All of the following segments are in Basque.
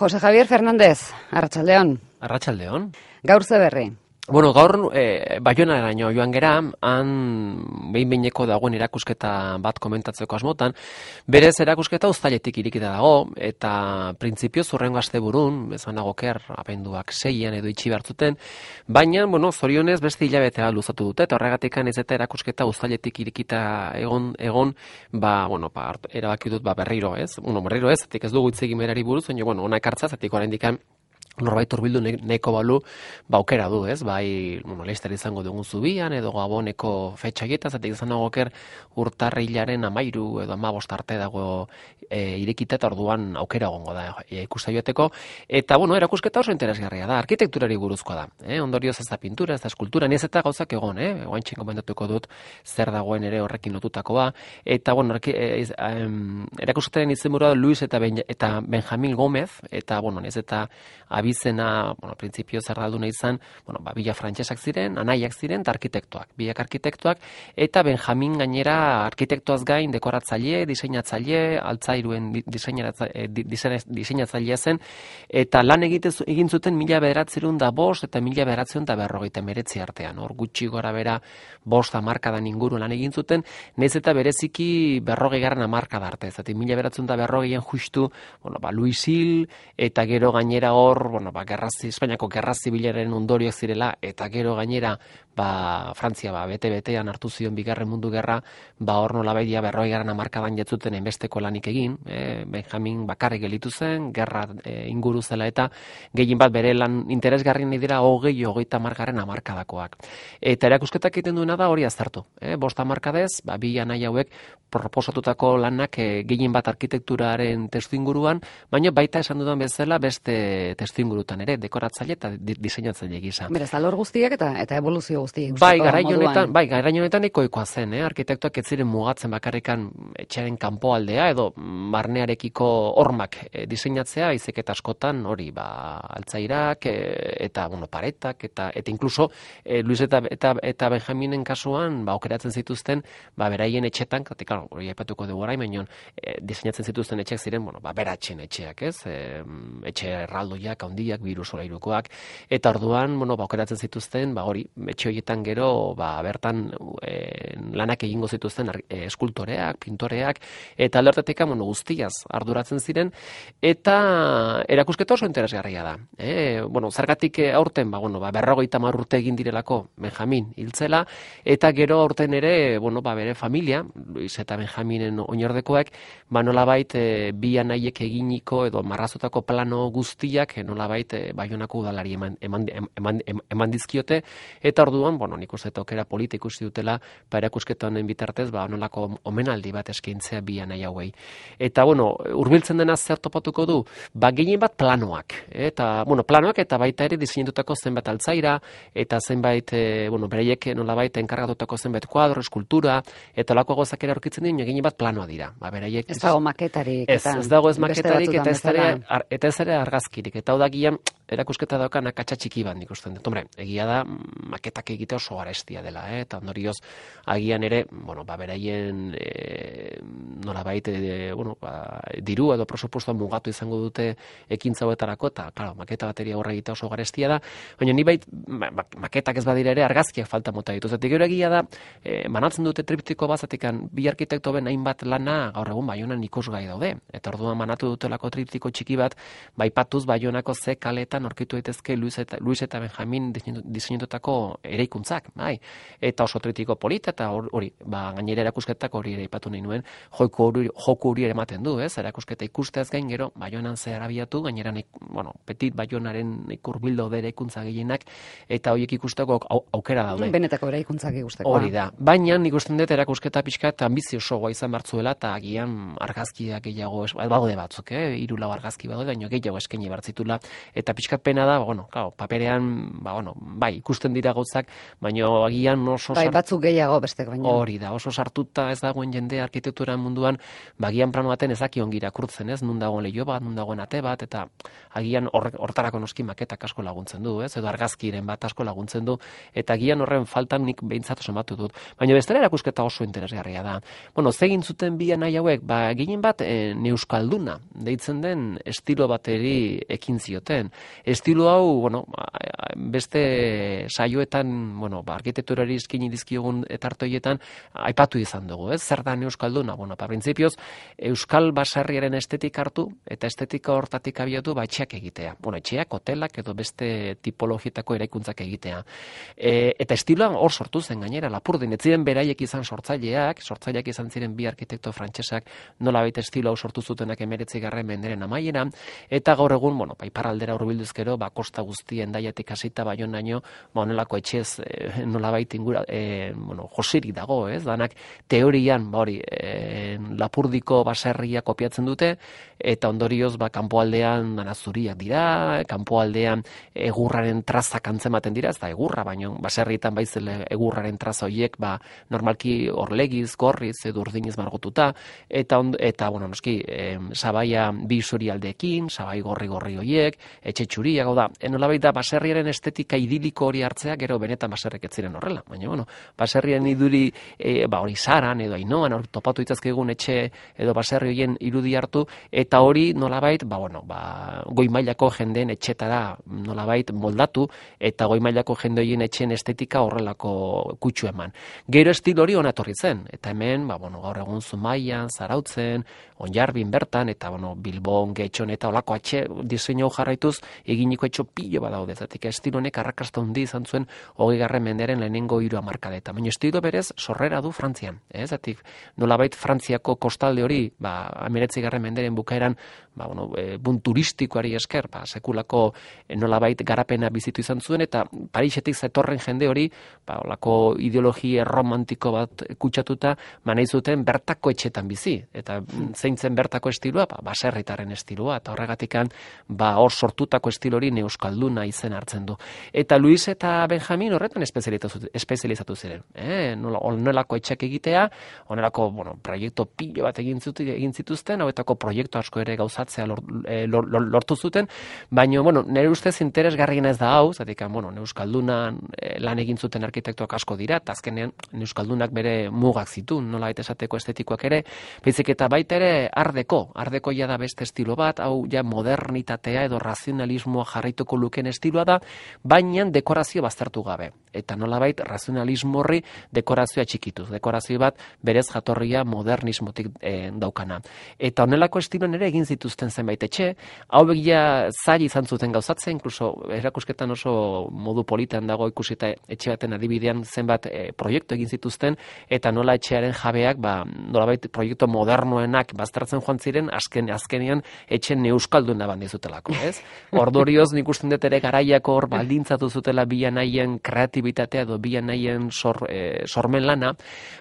Jose Javier Fernández, Arratsaldeon. Arratsaldeon. Gaur ze berri. Bueno, gaur e, Baionaraino joan gera, han behin behineko dagoen erakusketa bat komentatzeko asmotan, berez erakusketa uztailetik irikita dago, eta printzipio zurrengo aste burun, bezan ker, apenduak seian edo itxi hartzuten, baina, bueno, zorionez beste hilabetea luzatu dute, eta horregatik ez eta erakusketa uztailetik irikita egon, egon ba, bueno, ba, erabaki dut ba, berriro, ez? Bueno, berriro ez, zetik ez dugu itzegin berari buruz, baina, bueno, onak hartza, zetik orain norbait urbildu neko balu ba aukera du, ez? Bai, bueno, Leicester izango dugun zubian edo Gaboneko fetxaieta zatik izan nagoker urtarrilaren 13 edo 15 arte dago e, irekita eta orduan aukera egongo da e, ikusta joateko eta bueno, erakusketa oso interesgarria da, arkitekturari buruzkoa da, eh? Ondorioz ez da pintura, ez da eskultura, ni ez eta gauzak egon, eh? Oaintxin komentatuko dut zer dagoen ere horrekin lotutakoa eta bueno, arki, e, erakusketaren izenburua Luis eta ben, eta Benjamin Gomez eta bueno, ez eta abizena, bueno, printzipio zerralduna izan, bueno, ba, bila frantsesak ziren, anaiak ziren, eta arkitektuak, biak arkitektuak, eta Benjamin gainera arkitektuaz gain dekoratzaile, diseinatzaile, altzairuen eh, diseinatzailea zen, eta lan egite egin zuten mila bederatzerun da bost, eta mila bederatzerun da berrogeita meretzi artean, hor gutxi gora bera bost amarkadan inguru lan egin zuten, nez eta bereziki berrogei garen amarkada arte, zati mila bederatzerun da berrogeien justu, bueno, ba, Luis Hil, eta gero gainera hor, bueno, ba, gerrazi, Espainiako gerra zibilaren ondorioak zirela, eta gero gainera, ba, Frantzia, ba, bete-betean hartu zion bigarren mundu gerra, ba, hor nola baidia berroi garen amarkadan jetzuten enbesteko lanik egin, e, Benjamin bakarrik gelitu zen, gerra e, inguru zela, eta gehien bat bere lan interesgarri nahi dira hogei, hogeita markaren amarkadakoak. Eta erakusketak egiten duena da hori aztertu. E, bosta markadez, ba, bi nahi hauek proposatutako lanak e, gehien bat arkitekturaren testu inguruan, baina baita esan dudan bezala beste testu ingurutan ere, dekoratzaile eta diseinatzaile gisa. Beraz, alor guztiak eta eta evoluzio guztiak. Bai, garai honetan, bai, garai honetan ekoikoa zen, eh? arkitektuak ez ziren mugatzen bakarrikan etxearen kanpoaldea edo barnearekiko hormak e, diseinatzea, izek eta askotan hori, ba, altzairak e, eta, bueno, paretak eta eta incluso e, Luis eta, eta, eta Benjaminen kasuan, ba, okeratzen zituzten, ba, beraien etxetan, katika, hori aipatuko dugu orain, baina e, diseinatzen zituzten etxeak ziren, bueno, ba, beratxen etxeak, ez? E, etxe erraldoiak, handiak, virus solairukoak, eta orduan, bueno, ba, okeratzen zituzten, ba, hori, etxe horietan gero, ba, bertan e, lanak egingo zituzten e, eskultoreak, pintoreak, eta aldertetik, bueno, guztiaz arduratzen ziren, eta erakusketa oso interesgarria da. E, bueno, zergatik aurten, ba, bueno, ba, berrogeita urte egin direlako Benjamin hiltzela, eta gero aurten ere, bueno, ba, bere familia, Luis eta Benjaminen oinordekoak, ba, nolabait, e, bi anaiek eginiko edo marrazotako plano guztiak, e, nolabait, e, baionako udalari eman, eman, eman, eman, dizkiote, eta orduan, bueno, nik uste tokera politiko dutela, ba, erakusketo honen bitartez, ba, nolako omenaldi bat eskaintzea bi nahi hauei. Eta, bueno, urbiltzen dena zer topatuko du, ba, gehien bat planoak, eta, bueno, planoak eta baita ere diseinatutako zenbat altzaira, eta zenbait, e, bueno, bereiek nolabait enkargatutako zenbait kuadro, eskultura, eta lako gozak ere aurkitzen dira, gehien bat planoa dira. Ba, bereiek, ez dago maketarik. Ez, ez dago ez maketarik, eta ez, ere, eta ez ere argazkirik. Eta hau da gian, erakusketa daukan akatsa txiki bat nik usten dut. Hombre, egia da, maketak egite oso garestia dela, eh? eta ondorioz, agian ere, bueno, ba, beraien, e, nola baite, e, bueno, ba, diru edo prosopustoa mugatu izango dute ekintza huetarako, eta, claro, maketa bateria horre egite oso garestia da, baina ni bait, maketak ez badira ere, argazkiak falta mota ditu. Zatik, gero egia da, e, manatzen dute triptiko bazatikan, bi arkitekto ben hainbat lana, gaur egun baionan ikusgai daude. Eta orduan manatu dutelako triptiko txiki bat, bai patuz baionako ze kaletan orkitu daitezke Luis eta, Luis eta Benjamin diseinatutako eraikuntzak, bai. Eta oso triptiko polita, eta hori, ba, gainera erakusketak hori ere ipatu nahi nuen, joiko hori, joko hori ematen du, ez? Erakusketa ikusteaz gain gero, baionan ze arabiatu, gainera, nik, bueno, petit baionaren ikurbildo dere ikuntza gehienak, eta horiek ikusteko aukera daude. Benetako eraikuntzak ikusteko. Hori da. Baina nik usten dut erakusketa pixka eta ambiziosoa izan bartzuela eta agian argazkiak gehiago, badaude batzuk, eh? iru lau argazki badaude, baina gehiago eskaini bartzitula eta pixkat pena da, ba, bueno, claro, paperean, ba, bueno, bai, ikusten dira gauzak, baina agian oso Bai, batzuk gehiago bestek baino. Hori da, oso sartuta ez dagoen jende arkitektura munduan, bagian plano baten ez daki ongi irakurtzen, ez? Nun dagoen leio bat, nun dagoen ate bat, eta agian hortarako noski maketak asko laguntzen du, ez? Edo argazkiren bat asko laguntzen du, eta agian horren faltan nik behintzat somatu dut. Baina bestela erakusketa oso interesgarria da. Bueno, ze egin zuten bi nahi hauek, ba, ginen bat e, neuskalduna, deitzen den estilo bateri ekin zioten. Estilo hau, bueno, beste saioetan, bueno, ba, arkitekturari eskini dizkiogun etartoietan, aipatu izan dugu, ez? Zer da neuskalduna? Bueno, pa, printzipioz, euskal basarriaren estetik hartu, eta estetika hortatik abiatu, ba, etxeak egitea. Bueno, etxeak, hotelak edo beste tipologietako eraikuntzak egitea. E, eta estiloan hor sortu zen gainera, lapurdin, ez ziren beraiek izan sortzaileak, sortzaileak izan ziren bi arkitekto frantsesak nola baita estilo hau sortu zutenak emeretzi garren menderen amaieran, eta gaur egun, bueno, ba, iparraldera urbilduzkero, ba, kosta guztien daiatik hasita baionaino, ba, honelako etxez e, nola baita ingura, e, bueno, josirik dago, ez, danak teorian, ba, hori, e, lapurdiko baserria kopiatzen dute, eta ondorioz, ba, kanpoaldean dana zuriak dira, kanpoaldean egurraren trazak antzematen dira, ez da egurra, baino baserrietan baizel egurraren traza horiek, ba, normalki orlegiz, gorriz, edo urdiniz margotuta, eta, ond, eta bueno, noski, e, sabaia bi aldeekin, sabai gorri-gorri horiek, etxe txuriak, hau da, enolabait da, baserriaren estetika idiliko hori hartzea, gero benetan baserrek ez ziren horrela, baina, bueno, baserrien iduri, e, ba, hori zaran, edo ainoan, hori topatu itzazkegun etxe, edo baserri horien irudi hartu, eta hori nolabait, ba, bueno, ba, goi mailako jendeen etxetara nolabait moldatu, eta goi mailako jende horien etxeen estetika horrelako kutsu eman. Gero estilo hori ona etorri zen, eta hemen, ba, bueno, gaur egun Zumaian, Zarautzen, Onjarbin bertan, eta, bueno, Bilbon, Getxon, eta olako atxe diseinu jarraituz, eginiko etxo pilo badaude, zatik estilo honek arrakasta hundi izan zuen hogei garren menderen lehenengo hiru hamarkadeta. Baina estilo berez sorrera du Frantzian, ez? Zatik nolabait Frantziako kostalde hori, ba, amenetzi garren menderen bukaeran, ba, bueno, e, bun turistikoari esker, ba, sekulako nolabait garapena bizitu izan zuen, eta Parisetik zetorren jende hori, ba, olako ideologia romantiko bat kutsatuta, ba, nahi zuten bertako etxetan bizi, eta mm, zein zen bertako estiloa, ba, baserritarren estiloa, eta horregatikan, ba, hor sortutako estilo hori neuskalduna izen hartzen du. Eta Luis eta Benjamin horretan espezializatu, espezializatu ziren. Eh? Nola, onelako etxak egitea, onelako, bueno, proiektu pilo bat egin, zut, egin zituzten, hauetako proiektu asko ere gauzatzea lor, eh, lor, lor, lortu zuten, baina, bueno, nire ustez interesgarriena ez da hau, zatik, bueno, neuskaldunan eh, lan egin zuten arkitektuak asko dira, eta azkenean neuskaldunak bere mugak zituen, nola baita esateko estetikoak ere, baizik eta baita ere ardeko, ardeko ja da beste estilo bat, hau ja modernitatea edo razionalismoa jarraituko luken estiloa da, baina dekorazio baztertu gabe. Eta nolabait razionalismo horri dekorazioa txikituz. Dekorazio bat berez jatorria modernismotik e, daukana. Eta honelako estiloan ere egin zituzten zenbait etxe, hauek ja zail izan zuten gauzatzen, incluso erakusketan oso modu politan dago ikusita etxe baten adibidean zenbat e, proiektu egin zituzten, eta nola etxearen jabeak, ba, nolabait proiektu modernoenak baztertzen joan ziren, azken, azkenean etxe neuskalduna bandizutelako, ez? Ordorioz nik usten dut ere garaiako hor baldintzatu zutela bian nahien kreatibitatea edo bian nahien sor, e, sormen lana,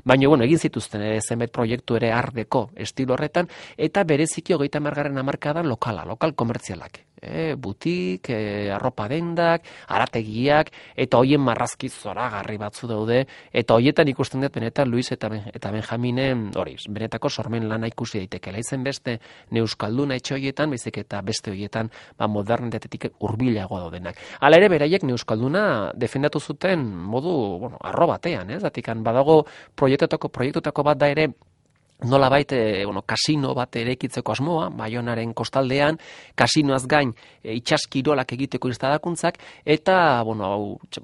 baina bueno, egin zituzten ere zenbait proiektu ere ardeko estilo horretan, eta bereziki hogeita margarren amarkadan lokala, lokal komertzialak. E, butik, e, arropa dendak, arategiak, eta hoien marrazki zoragarri batzu daude, eta hoietan ikusten dut benetan Luis eta, ben, eta Benjaminen, hori, benetako sormen lana ikusi daiteke. Izen beste neuskalduna etxe hoietan, bezik eta beste hoietan, ba, modernitatetik hurbilago daudenak. Hala ere, beraiek neuskalduna defendatu zuten modu, bueno, arro batean, ez? Zatikan, badago proiektutako, proiektutako bat da ere, nola baite, bueno, kasino bat erekitzeko asmoa, Baionaren kostaldean, kasinoaz gain e, itxaskirolak egiteko instalakuntzak, eta, bueno, hau,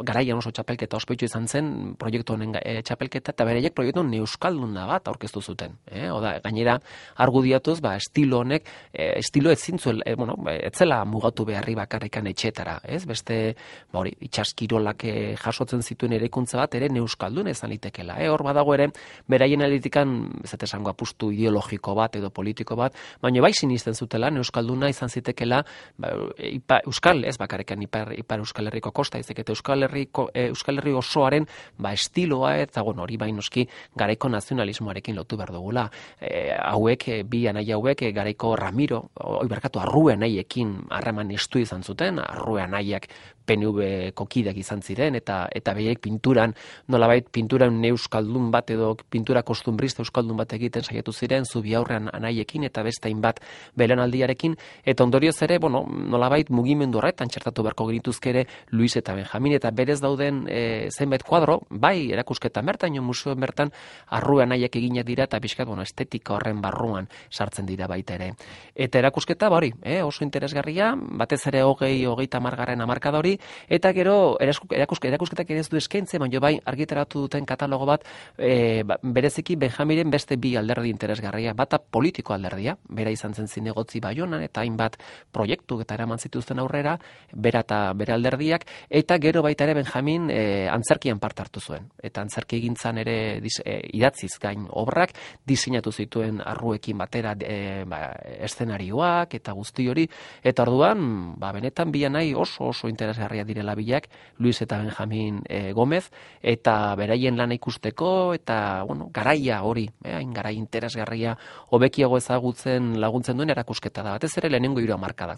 garaian oso txapelketa ospetxu izan zen, proiektu honen e, txapelketa, eta bereiek proiektu neuskalduna bat aurkeztu zuten. E, oda, gainera, argudiatuz, ba, estilo honek, e, estilo ez zintzuel, e, bueno, etzela mugatu beharri bakarrikan etxetara, ez? Beste, ba, hori, itxaskirolak e, jasotzen zituen erekuntza bat, ere neuskaldun ezan litekela. E, hor badago ere, beraien analitikan, ez inongo apustu ideologiko bat edo politiko bat, baina bai sinisten zutela, Euskalduna izan zitekela, ba, ipa, Euskal, ez bakarekan ipar, ipar Euskal Herriko kosta, ezek eta Euskal, Herriko, e, Euskal Herri osoaren ba, estiloa eta bueno, hori bainoski garaiko nazionalismoarekin lotu behar dugula. E, hauek, e, bi anai hauek, e, garaiko Ramiro, oi berkatu, arrue naiekin harreman estu izan zuten, arrue naiak PNV kokideak izan ziren eta eta behiek pinturan nolabait pinturan euskaldun bat edo pintura kostumbrista euskaldun bat egiten saiatu ziren zubi aurrean anaiekin eta beste hainbat belanaldiarekin eta ondorioz ere bueno nolabait mugimendu horretan txertatu beharko genituzke ere Luis eta Benjamin. Eta berez dauden e, zenbait kuadro bai erakusketa bertan jo museoen bertan arrua anaiek eginak dira eta pixkat bueno estetika horren barruan sartzen dira baita ere. Eta erakusketa ba hori eh, oso interesgarria batez ere hogei hogeita margarren amarkada hori. Eta gero erakuske, erakusketak ere ez du eskaintze, baina bai argitaratu duten katalogo bat e, ba, bereziki Benjamiren beste bi alderdi interesgarria, bata politiko alderdia, bera izan zen zinegotzi baionan eta hainbat proiektu eta eraman zituzten aurrera, bera eta bere alderdiak, eta gero baita ere Benjamin e, antzerkian part hartu zuen. Eta antzerki egintzan ere e, idatziz gain obrak, diseinatu zituen arruekin batera e, ba, eszenarioak eta guzti hori, eta orduan, ba, benetan bi nahi oso oso interesgarria direla bilak, Luis eta Benjamin e, Gomez, eta beraien lana ikusteko, eta, bueno, garaia hori, eh, hain garai interesgarria, hobekiago ezagutzen laguntzen duen erakusketa da. Batez ere lehenengo hiru hamarkadak.